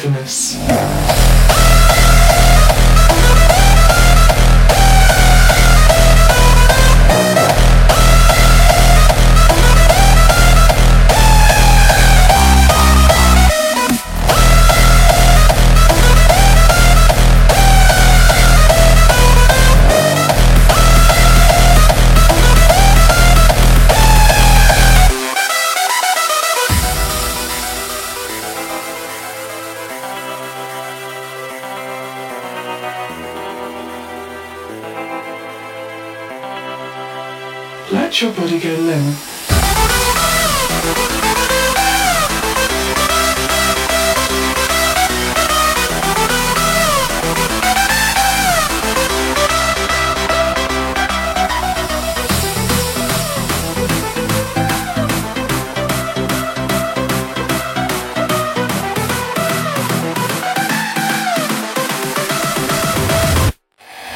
goodness. Let your body go limp.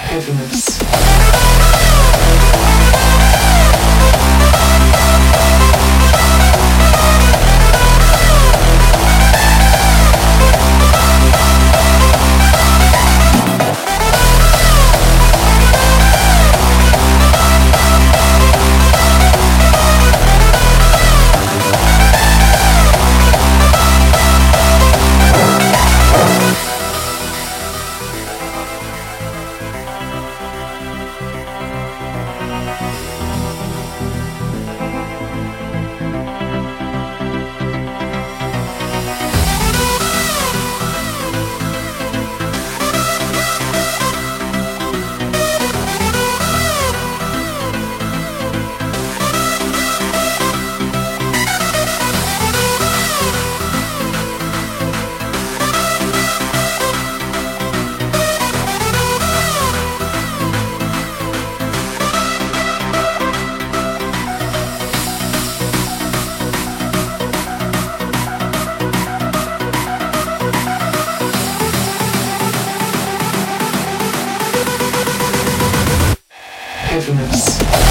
Heaviness. heaviness.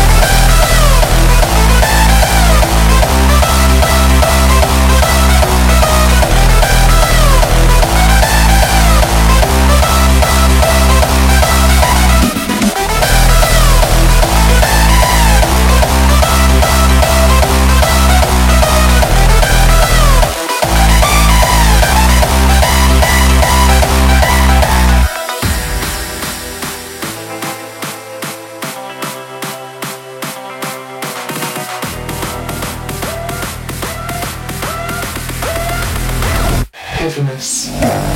Infamous.